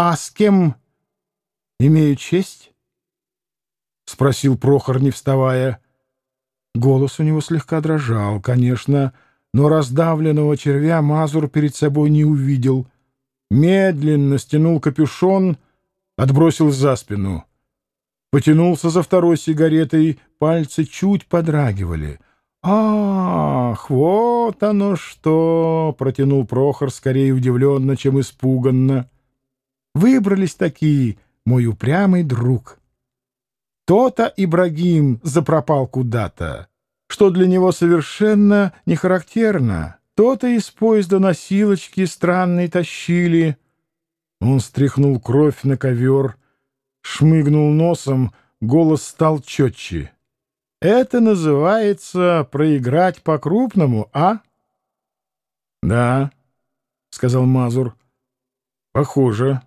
«А с кем имею честь?» — спросил Прохор, не вставая. Голос у него слегка дрожал, конечно, но раздавленного червя Мазур перед собой не увидел. Медленно стянул капюшон, отбросил за спину. Потянулся за второй сигаретой, пальцы чуть подрагивали. «Ах, вот оно что!» — протянул Прохор скорее удивленно, чем испуганно. «Выбрались такие, мой упрямый друг». То-то Ибрагим запропал куда-то, что для него совершенно не характерно. То-то из поезда носилочки странные тащили. Он стряхнул кровь на ковер, шмыгнул носом, голос стал четче. «Это называется проиграть по-крупному, а?» «Да», — сказал Мазур. «Похоже».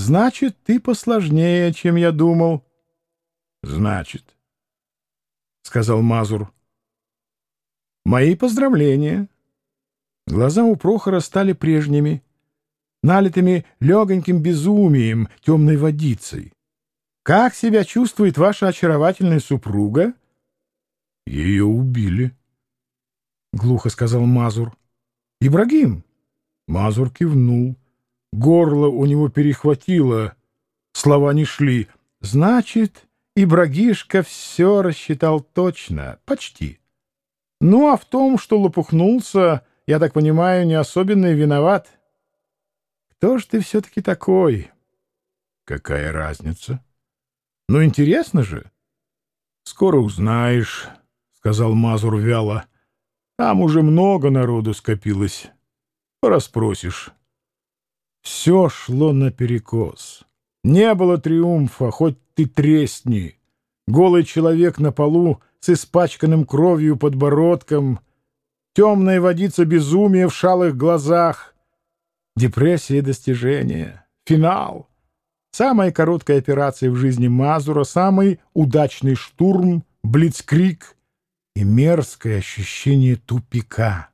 Значит, ты посложнее, чем я думал. — Значит, — сказал Мазур. — Мои поздравления. Глаза у Прохора стали прежними, налитыми легоньким безумием, темной водицей. Как себя чувствует ваша очаровательная супруга? — Ее убили, — глухо сказал Мазур. — Ибрагим? Мазур кивнул. Горло у него перехватило, слова не шли. Значит, и Брагишка все рассчитал точно, почти. Ну, а в том, что лопухнулся, я так понимаю, не особенно и виноват. Кто ж ты все-таки такой? Какая разница? Ну, интересно же. Скоро узнаешь, — сказал Мазур вяло. Там уже много народу скопилось. Пораспросишь. Все шло наперекос. Не было триумфа, хоть ты тресни. Голый человек на полу с испачканным кровью подбородком, темная водица безумия в шалых глазах, депрессия достижения, финал. Самая короткая операция в жизни Мазура, самый удачный штурм, блицкрик и мерзкое ощущение тупика.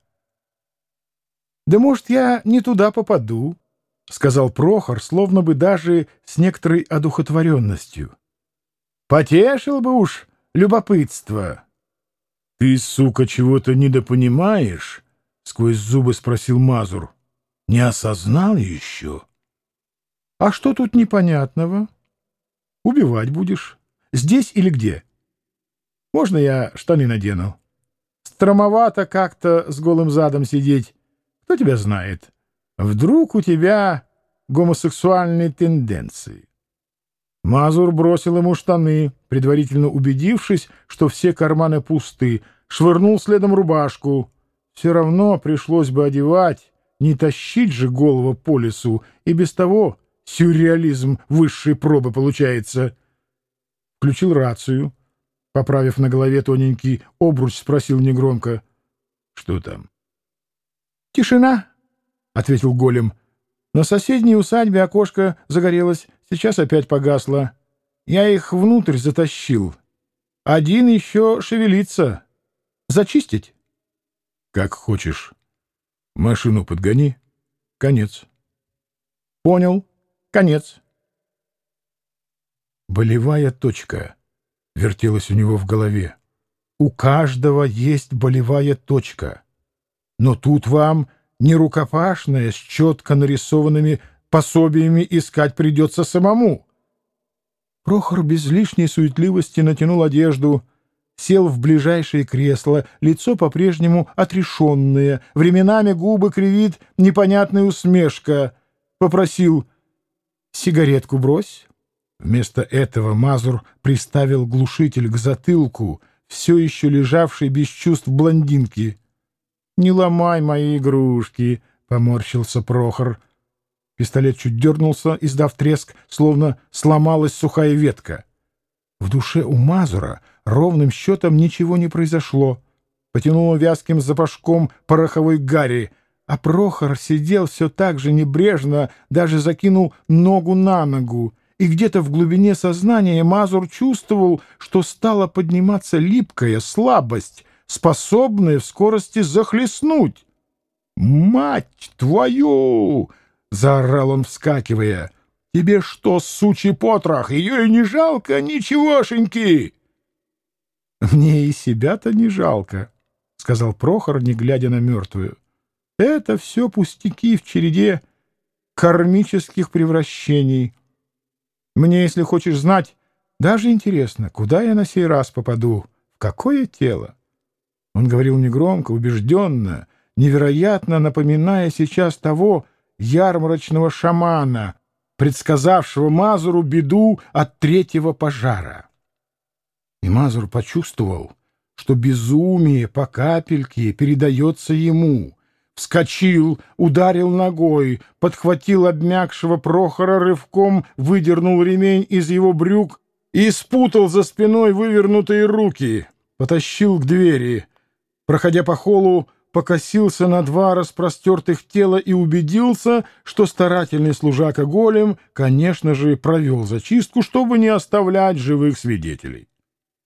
«Да, может, я не туда попаду?» — сказал Прохор, словно бы даже с некоторой одухотворенностью. — Потешил бы уж любопытство. — Ты, сука, чего-то недопонимаешь? — сквозь зубы спросил Мазур. — Не осознал еще? — А что тут непонятного? — Убивать будешь. Здесь или где? — Можно я штаны надену? Стромовато как-то с голым задом сидеть. Кто тебя знает? — Вдруг у тебя гомосексуальные тенденции? Мазур бросил ему штаны, предварительно убедившись, что все карманы пусты, швырнул следом рубашку. Все равно пришлось бы одевать, не тащить же голову по лесу, и без того сюрреализм высшей пробы получается. Включил рацию. Поправив на голове тоненький обруч, спросил негромко. — Что там? — Тишина ответил голем. На соседней усадьбе окошко загорелось, сейчас опять погасло. Я их внутрь затащил. Один еще шевелится. Зачистить? Как хочешь. Машину подгони. Конец. Понял. Конец. Болевая точка вертелась у него в голове. У каждого есть болевая точка. Но тут вам не рукопашное с четко нарисованными пособиями искать придется самому. Прохор без лишней суетливости натянул одежду, сел в ближайшее кресло, лицо по-прежнему отрешенное, временами губы кривит непонятная усмешка. Попросил «сигаретку брось». Вместо этого Мазур приставил глушитель к затылку, все еще лежавшей без чувств блондинки — «Не ломай мои игрушки!» — поморщился Прохор. Пистолет чуть дернулся, издав треск, словно сломалась сухая ветка. В душе у Мазура ровным счетом ничего не произошло. Потянуло вязким запашком пороховой гари, а Прохор сидел все так же небрежно, даже закинул ногу на ногу, и где-то в глубине сознания Мазур чувствовал, что стала подниматься липкая слабость, способные в скорости захлестнуть. «Мать твою!» — заорал он, вскакивая. «Тебе что, сучий потрох, ее и не жалко, ничегошеньки!» «Мне и себя-то не жалко», — сказал Прохор, не глядя на мертвую. «Это все пустяки в череде кармических превращений. Мне, если хочешь знать, даже интересно, куда я на сей раз попаду, в какое тело?» Он говорил негромко, убежденно, невероятно напоминая сейчас того ярмарочного шамана, предсказавшего Мазуру беду от третьего пожара. И Мазур почувствовал, что безумие по капельке передается ему. Вскочил, ударил ногой, подхватил обмякшего Прохора рывком, выдернул ремень из его брюк и спутал за спиной вывернутые руки, потащил к двери. Проходя по холлу, покосился на два распростертых тела и убедился, что старательный служака Голем, конечно же, провел зачистку, чтобы не оставлять живых свидетелей.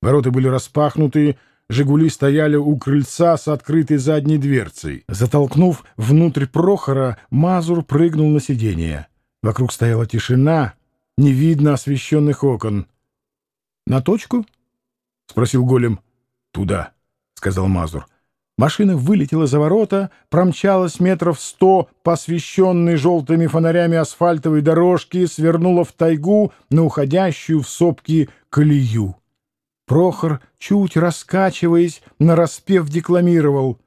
Ворота были распахнуты, «Жигули» стояли у крыльца с открытой задней дверцей. Затолкнув внутрь Прохора, Мазур прыгнул на сиденье. Вокруг стояла тишина, не видно освещенных окон. «На точку?» — спросил Голем. «Туда», — сказал Мазур. Машина вылетела за ворота, промчалась метров сто по освещенной желтыми фонарями асфальтовой дорожке, свернула в тайгу на уходящую в сопки колею. Прохор, чуть раскачиваясь, нараспев декламировал.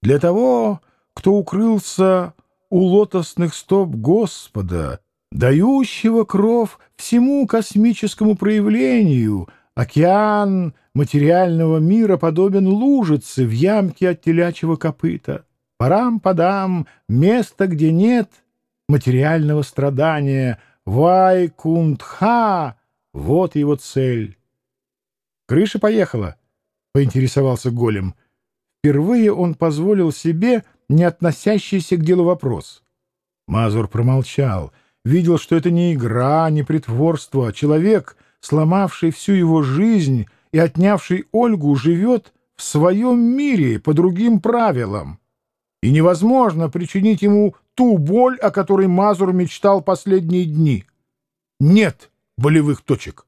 «Для того, кто укрылся у лотосных стоп Господа, дающего кров всему космическому проявлению, океан материального мира подобен лужице в ямке от телячьего копыта. Парам-падам, место, где нет материального страдания, Вайкунтха — вот его цель. «Крыша поехала», — поинтересовался Голем. Впервые он позволил себе не относящийся к делу вопрос. Мазур промолчал, видел, что это не игра, не притворство, а человек, сломавший всю его жизнь — и отнявший Ольгу живет в своем мире по другим правилам. И невозможно причинить ему ту боль, о которой Мазур мечтал последние дни. Нет болевых точек.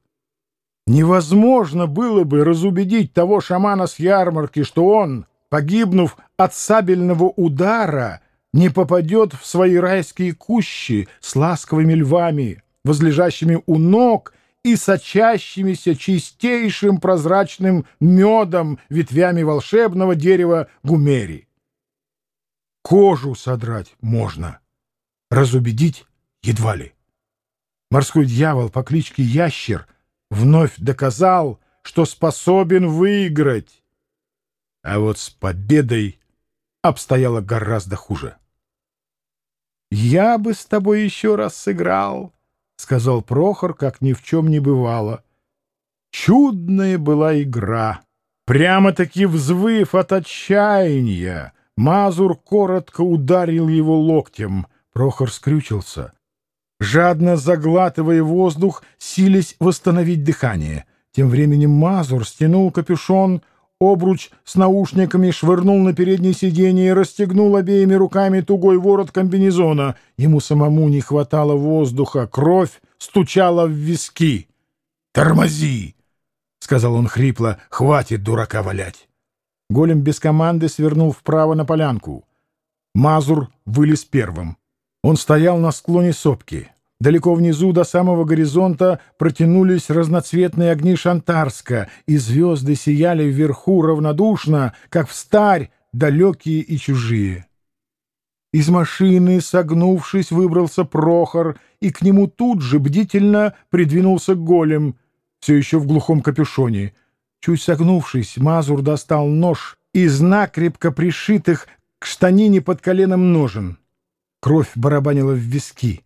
Невозможно было бы разубедить того шамана с ярмарки, что он, погибнув от сабельного удара, не попадет в свои райские кущи с ласковыми львами, возлежащими у ног и сочащимися чистейшим прозрачным медом ветвями волшебного дерева гумери. Кожу содрать можно, разубедить едва ли. Морской дьявол по кличке Ящер вновь доказал, что способен выиграть. А вот с победой обстояло гораздо хуже. «Я бы с тобой еще раз сыграл», — сказал Прохор, как ни в чем не бывало. Чудная была игра. Прямо-таки взвыв от отчаяния, Мазур коротко ударил его локтем. Прохор скрючился. Жадно заглатывая воздух, сились восстановить дыхание. Тем временем Мазур стянул капюшон обруч с наушниками, швырнул на переднее сиденье и расстегнул обеими руками тугой ворот комбинезона. Ему самому не хватало воздуха, кровь стучала в виски. «Тормози!» — сказал он хрипло. «Хватит дурака валять!» Голем без команды свернул вправо на полянку. Мазур вылез первым. Он стоял на склоне сопки. Далеко внизу до самого горизонта протянулись разноцветные огни Шантарска, и звезды сияли вверху равнодушно, как в старь, далекие и чужие. Из машины, согнувшись, выбрался Прохор, и к нему тут же бдительно придвинулся голем, все еще в глухом капюшоне. Чуть согнувшись, Мазур достал нож из накрепко пришитых к штанине под коленом ножен. Кровь барабанила в виски.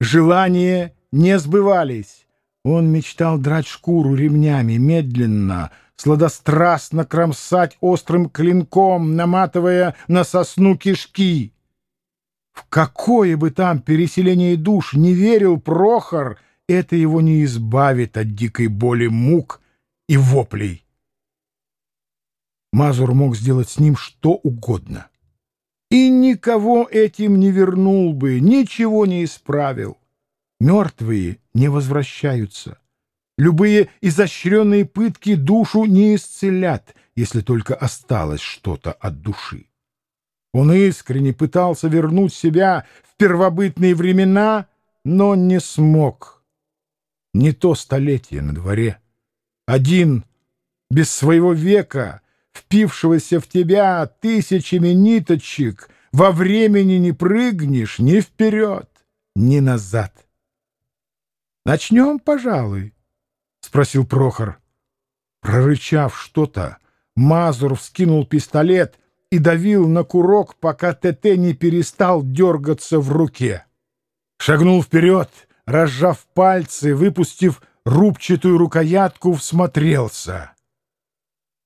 Желания не сбывались. Он мечтал драть шкуру ремнями, медленно, сладострастно кромсать острым клинком, наматывая на сосну кишки. В какое бы там переселение душ не верил Прохор, это его не избавит от дикой боли мук и воплей. Мазур мог сделать с ним что угодно. И никого этим не вернул бы, ничего не исправил. Мертвые не возвращаются. Любые изощренные пытки душу не исцелят, если только осталось что-то от души. Он искренне пытался вернуть себя в первобытные времена, но не смог. Не то столетие на дворе. Один, без своего века, впившегося в тебя тысячами ниточек, во времени не прыгнешь ни вперед, ни назад. «Начнем, пожалуй», — спросил Прохор. Прорычав что-то, Мазур вскинул пистолет и давил на курок, пока ТТ не перестал дергаться в руке. Шагнул вперед, разжав пальцы, выпустив рубчатую рукоятку, всмотрелся.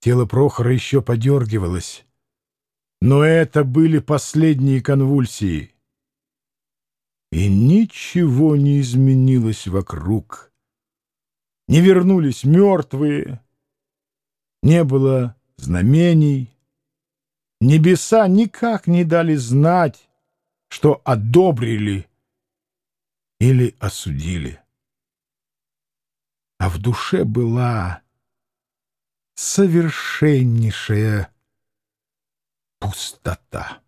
Тело Прохора еще подергивалось. Но это были последние конвульсии. И ничего не изменилось вокруг. Не вернулись мертвые, не было знамений. Небеса никак не дали знать, что одобрили или осудили. А в душе была совершеннейшая пустота.